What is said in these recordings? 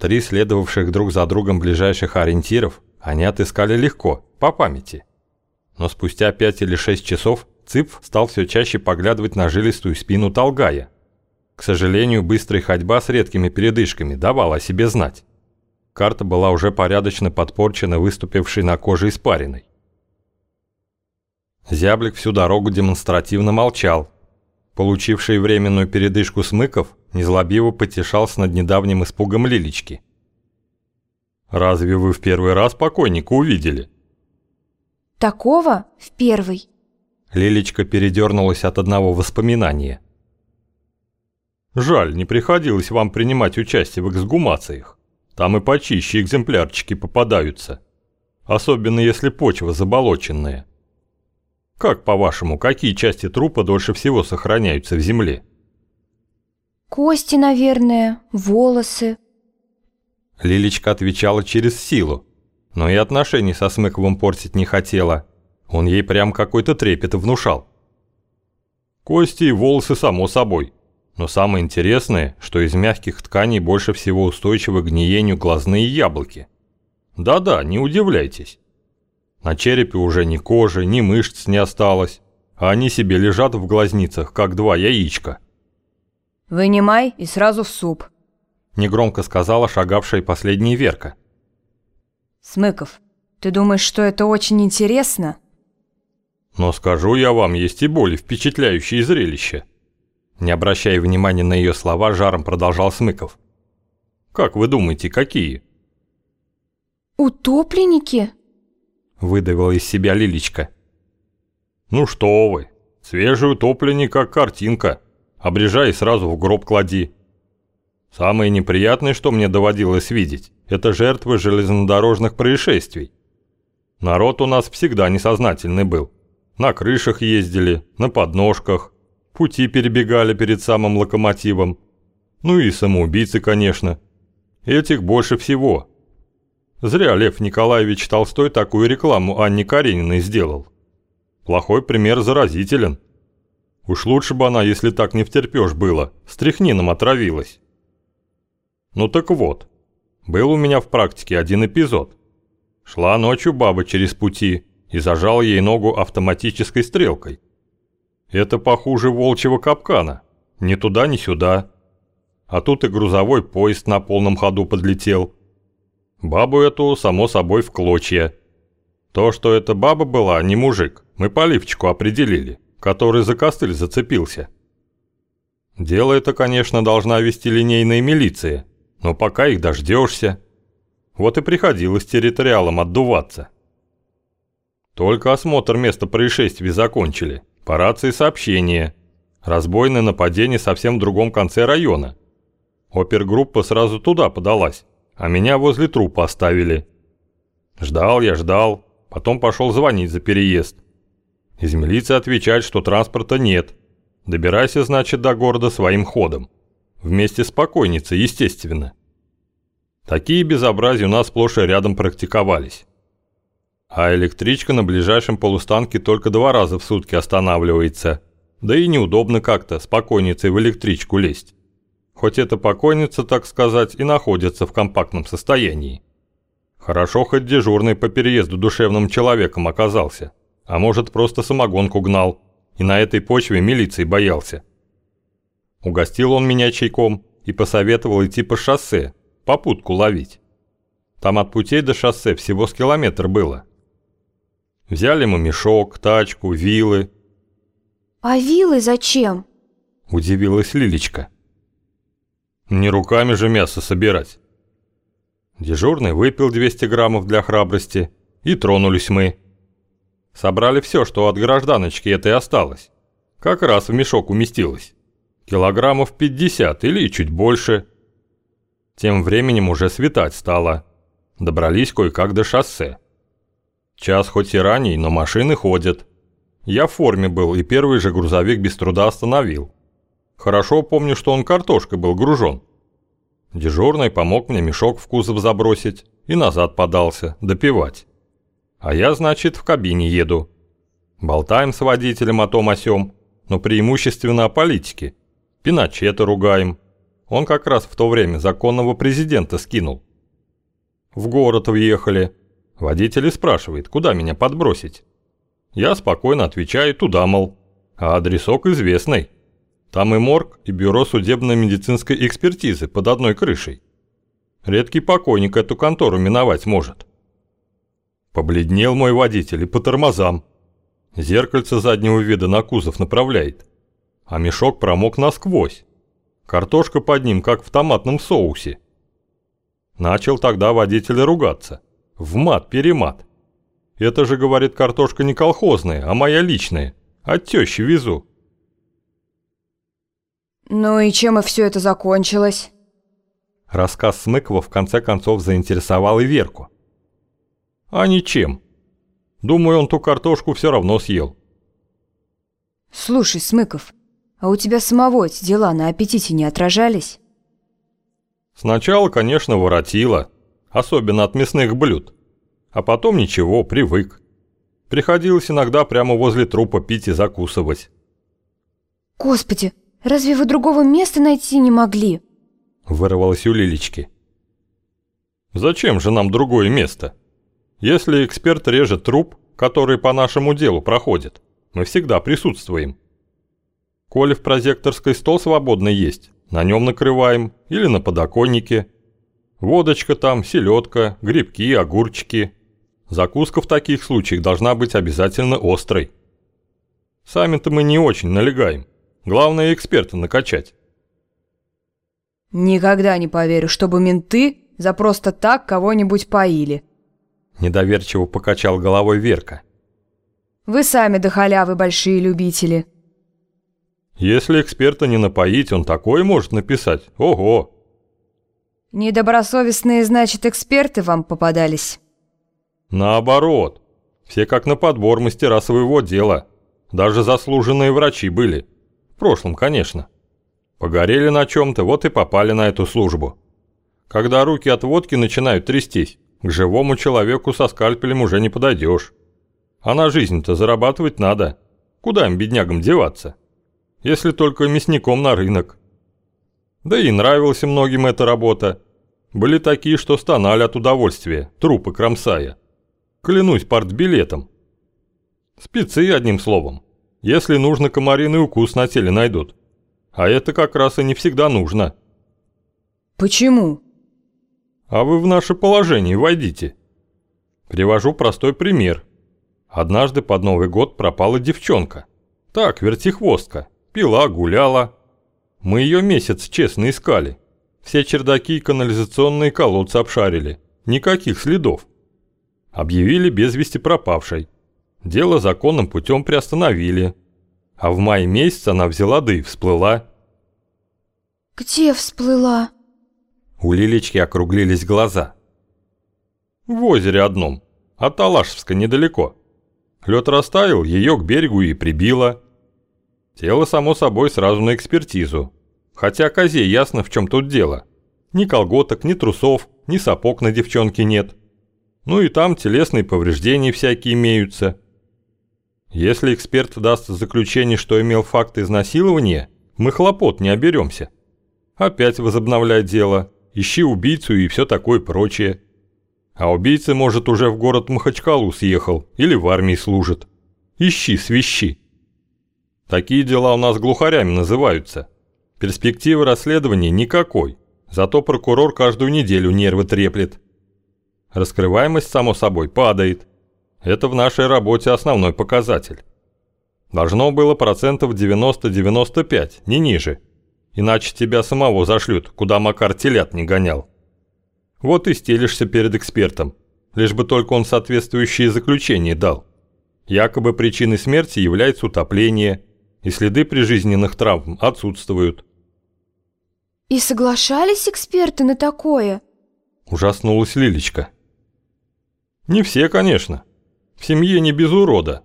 Три следовавших друг за другом ближайших ориентиров они отыскали легко, по памяти. Но спустя пять или шесть часов Цып стал все чаще поглядывать на жилистую спину Толгая. К сожалению, быстрая ходьба с редкими передышками давала о себе знать. Карта была уже порядочно подпорчена выступившей на коже испариной. Зяблик всю дорогу демонстративно молчал. Получивший временную передышку Смыков незлобиво потешался над недавним испугом Лилечки. «Разве вы в первый раз покойника увидели?» Такого в первый. Лилечка передернулась от одного воспоминания. «Жаль, не приходилось вам принимать участие в эксгумациях. Там и почище экземплярчики попадаются. Особенно если почва заболоченная. Как, по-вашему, какие части трупа дольше всего сохраняются в земле?» Кости, наверное, волосы. Лилечка отвечала через силу, но и отношений со Смыковым портить не хотела. Он ей прям какой-то трепет внушал. Кости и волосы, само собой. Но самое интересное, что из мягких тканей больше всего устойчивы к гниению глазные яблоки. Да-да, не удивляйтесь. На черепе уже ни кожи, ни мышц не осталось, а они себе лежат в глазницах, как два яичка. Вынимай и сразу в суп. Негромко сказала шагавшая последняя Верка. Смыков, ты думаешь, что это очень интересно? Но скажу я вам, есть и более впечатляющее зрелище. Не обращая внимания на ее слова, жаром продолжал Смыков. Как вы думаете, какие? Утопленники? Выдавила из себя Лилечка. Ну что вы, свежий утопленник как картинка. Обрежай и сразу в гроб клади. Самое неприятное, что мне доводилось видеть, это жертвы железнодорожных происшествий. Народ у нас всегда несознательный был. На крышах ездили, на подножках, пути перебегали перед самым локомотивом. Ну и самоубийцы, конечно. Этих больше всего. Зря Лев Николаевич Толстой такую рекламу Анне Карениной сделал. Плохой пример заразителен. Уж лучше бы она, если так не втерпёшь было, стряхнином отравилась. Ну так вот, был у меня в практике один эпизод. Шла ночью баба через пути и зажал ей ногу автоматической стрелкой. Это похуже волчьего капкана. Ни туда, ни сюда. А тут и грузовой поезд на полном ходу подлетел. Бабу эту, само собой, в клочья. То, что это баба была, не мужик, мы по лифчику определили, который за костыль зацепился. Дело это, конечно, должна вести линейная милиция, но пока их дождешься. Вот и приходилось территориалам отдуваться. Только осмотр места происшествия закончили. По рации сообщение. Разбойное нападение совсем в другом конце района. Опергруппа сразу туда подалась, а меня возле трупа оставили. Ждал я, ждал, потом пошел звонить за переезд. Из милиции отвечают, что транспорта нет. Добирайся, значит, до города своим ходом. Вместе с покойницей, естественно. Такие безобразия у нас сплошь и рядом практиковались. А электричка на ближайшем полустанке только два раза в сутки останавливается. Да и неудобно как-то с покойницей в электричку лезть. Хоть эта покойница, так сказать, и находится в компактном состоянии. Хорошо хоть дежурный по переезду душевным человеком оказался. А может просто самогонку гнал. И на этой почве милиции боялся. Угостил он меня чайком и посоветовал идти по шоссе, попутку ловить. Там от путей до шоссе всего с километр было. Взяли мы мешок, тачку, вилы. А вилы зачем? Удивилась Лилечка. Не руками же мясо собирать. Дежурный выпил 200 граммов для храбрости, и тронулись мы. Собрали все, что от гражданочки этой осталось. Как раз в мешок уместилось. Килограммов 50 или чуть больше. Тем временем уже светать стало. Добрались кое-как до шоссе. Час хоть и ранний, но машины ходят. Я в форме был, и первый же грузовик без труда остановил. Хорошо помню, что он картошкой был гружен. Дежурный помог мне мешок в кузов забросить и назад подался, допивать. А я, значит, в кабине еду. Болтаем с водителем о том о сём, но преимущественно о политике. Пиночета ругаем. Он как раз в то время законного президента скинул. В город въехали. Водитель спрашивает, куда меня подбросить. Я спокойно отвечаю, туда, мол. А адресок известный. Там и морг, и бюро судебно-медицинской экспертизы под одной крышей. Редкий покойник эту контору миновать может. Побледнел мой водитель и по тормозам. Зеркальце заднего вида на кузов направляет. А мешок промок насквозь. Картошка под ним, как в томатном соусе. Начал тогда водитель ругаться. В мат-перемат. Это же, говорит, картошка не колхозная, а моя личная. От тещи везу. Ну и чем и все это закончилось? Рассказ Смыкова в конце концов заинтересовал и Верку. А ничем. Думаю, он ту картошку все равно съел. Слушай, Смыков, а у тебя самого эти дела на аппетите не отражались? Сначала, конечно, воротило, особенно от мясных блюд. А потом ничего, привык. Приходилось иногда прямо возле трупа пить и закусывать. Господи, разве вы другого места найти не могли? Вырвалось у Лилечки. Зачем же нам другое место? Если эксперт режет труп, который по нашему делу проходит, мы всегда присутствуем. Коли в прозекторской стол свободный есть, на нем накрываем или на подоконнике. Водочка там, селедка, грибки, огурчики. Закуска в таких случаях должна быть обязательно острой. Сами-то мы не очень налегаем. Главное эксперта накачать. Никогда не поверю, чтобы менты за просто так кого-нибудь поили. Недоверчиво покачал головой Верка. Вы сами до халявы большие любители. Если эксперта не напоить, он такое может написать. Ого! Недобросовестные, значит, эксперты вам попадались? Наоборот. Все как на подбор мастера своего дела. Даже заслуженные врачи были. Прошлом, конечно. Погорели на чем-то, вот и попали на эту службу. Когда руки от водки начинают трястись, к живому человеку со скальпелем уже не подойдешь. А на жизнь-то зарабатывать надо. Куда им, беднягам, деваться? Если только мясником на рынок. Да и нравилась многим эта работа. Были такие, что стонали от удовольствия, трупы кромсая. Клянусь партбилетом. Спецы, одним словом. Если нужно, комариный укус на теле найдут. А это как раз и не всегда нужно. Почему? А вы в наше положение войдите. Привожу простой пример. Однажды под Новый год пропала девчонка. Так, вертихвостка. Пила, гуляла. Мы ее месяц честно искали. Все чердаки и канализационные колодцы обшарили. Никаких следов. Объявили без вести пропавшей. Дело законным путем приостановили. А в мае месяц она взяла да и всплыла. Где всплыла? У Лилечки округлились глаза. В озере одном, от Талашевска недалеко. Лед растаял, ее к берегу и прибило. Тело, само собой, сразу на экспертизу. Хотя козе ясно, в чем тут дело. Ни колготок, ни трусов, ни сапог на девчонке нет. Ну и там телесные повреждения всякие имеются. Если эксперт даст заключение, что имел факт изнасилования, мы хлопот не оберемся. Опять возобновлять дело ищи убийцу и все такое прочее. А убийца, может, уже в город Махачкалу съехал или в армии служит. Ищи, свищи. Такие дела у нас глухарями называются. Перспективы расследования никакой, зато прокурор каждую неделю нервы треплет. Раскрываемость, само собой, падает. Это в нашей работе основной показатель. Должно было процентов 90-95, не ниже. Иначе тебя самого зашлют, куда Макар телят не гонял. Вот и стелишься перед экспертом, лишь бы только он соответствующие заключения дал. Якобы причиной смерти является утопление, и следы прижизненных травм отсутствуют. И соглашались эксперты на такое? Ужаснулась Лилечка. Не все, конечно. В семье не без урода.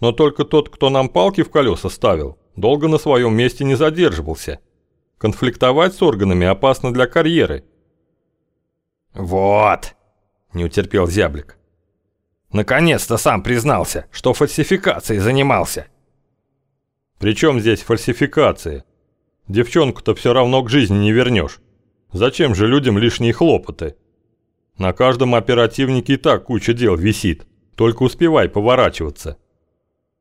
Но только тот, кто нам палки в колеса ставил, долго на своем месте не задерживался. Конфликтовать с органами опасно для карьеры. «Вот!» – не утерпел зяблик. «Наконец-то сам признался, что фальсификацией занимался». «При чем здесь фальсификация? Девчонку-то все равно к жизни не вернешь. Зачем же людям лишние хлопоты? На каждом оперативнике и так куча дел висит. Только успевай поворачиваться.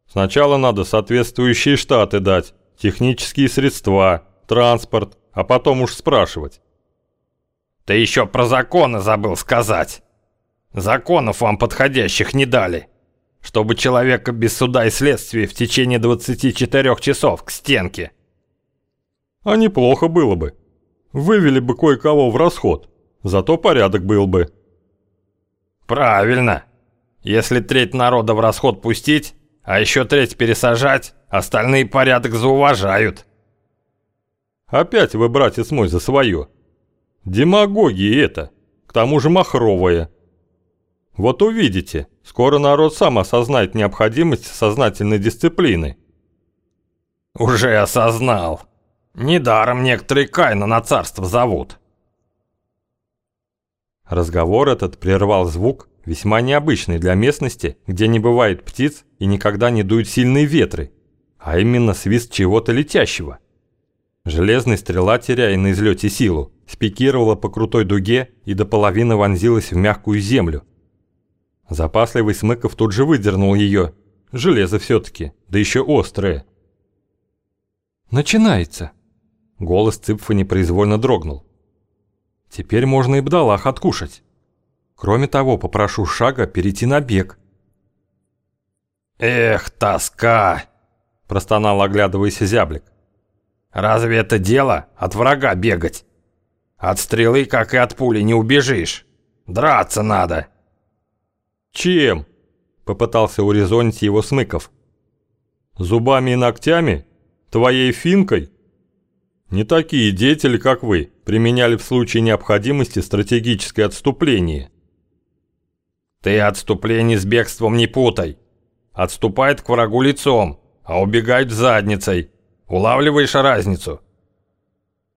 Сначала надо соответствующие штаты дать, технические средства, транспорт, а потом уж спрашивать. Ты еще про законы забыл сказать. Законов вам подходящих не дали. Чтобы человека без суда и следствия в течение 24 часов к стенке. А неплохо было бы. Вывели бы кое-кого в расход. Зато порядок был бы. Правильно. Если треть народа в расход пустить, а еще треть пересажать, остальные порядок зауважают. Опять вы, братец мой, за свое. Демагогия это, к тому же махровая. Вот увидите, скоро народ сам осознает необходимость сознательной дисциплины. Уже осознал. Недаром некоторые Кайна на царство зовут. Разговор этот прервал звук, весьма необычный для местности, где не бывает птиц и никогда не дуют сильные ветры, а именно свист чего-то летящего. Железная стрела, теряя на излете силу, спикировала по крутой дуге и до половины вонзилась в мягкую землю. Запасливый Смыков тут же выдернул ее. Железо все-таки, да еще острое. «Начинается!» Голос Цыпфа непроизвольно дрогнул. «Теперь можно и бдалах откушать. Кроме того, попрошу шага перейти на бег». «Эх, тоска!» – простонал, оглядываясь зяблик. «Разве это дело от врага бегать?» От стрелы, как и от пули, не убежишь. Драться надо. Чем? Попытался урезонить его Смыков. Зубами и ногтями? Твоей финкой? Не такие деятели, как вы, применяли в случае необходимости стратегическое отступление. Ты отступление с бегством не путай. Отступает к врагу лицом, а убегает задницей. Улавливаешь разницу?